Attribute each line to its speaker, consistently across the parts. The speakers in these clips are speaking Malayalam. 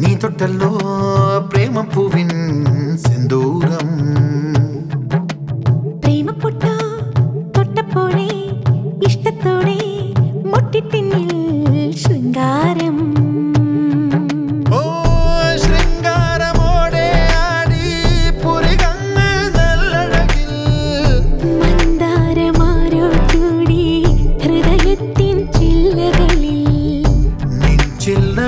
Speaker 1: നീ തൊട്ടല്ലോ പ്രേമപ്പൂവിൻ സിന്ദൂരം.
Speaker 2: പ്രേമപ്പൊട്ടോ തൊട്ടപ്പോഴേ ഇഷ്ടത്തോടെ മുട്ടിപ്പിന്നിൽ ശൃംഗാരം. ചില്ല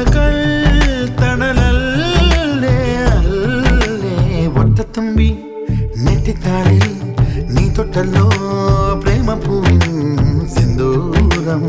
Speaker 2: నీ తొట్టల్లో ప్రేమ పూ సింధూరం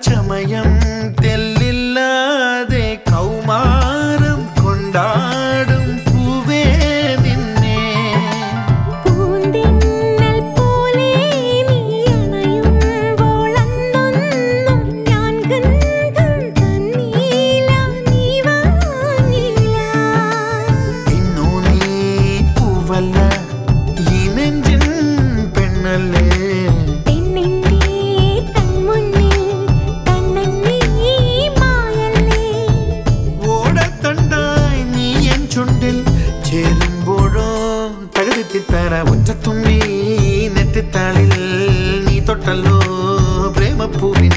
Speaker 2: சமயம் എഴുത്തിത്താളിൽ
Speaker 1: നീ തൊട്ടല്ലോ പ്രേമപ്പൂവിൻ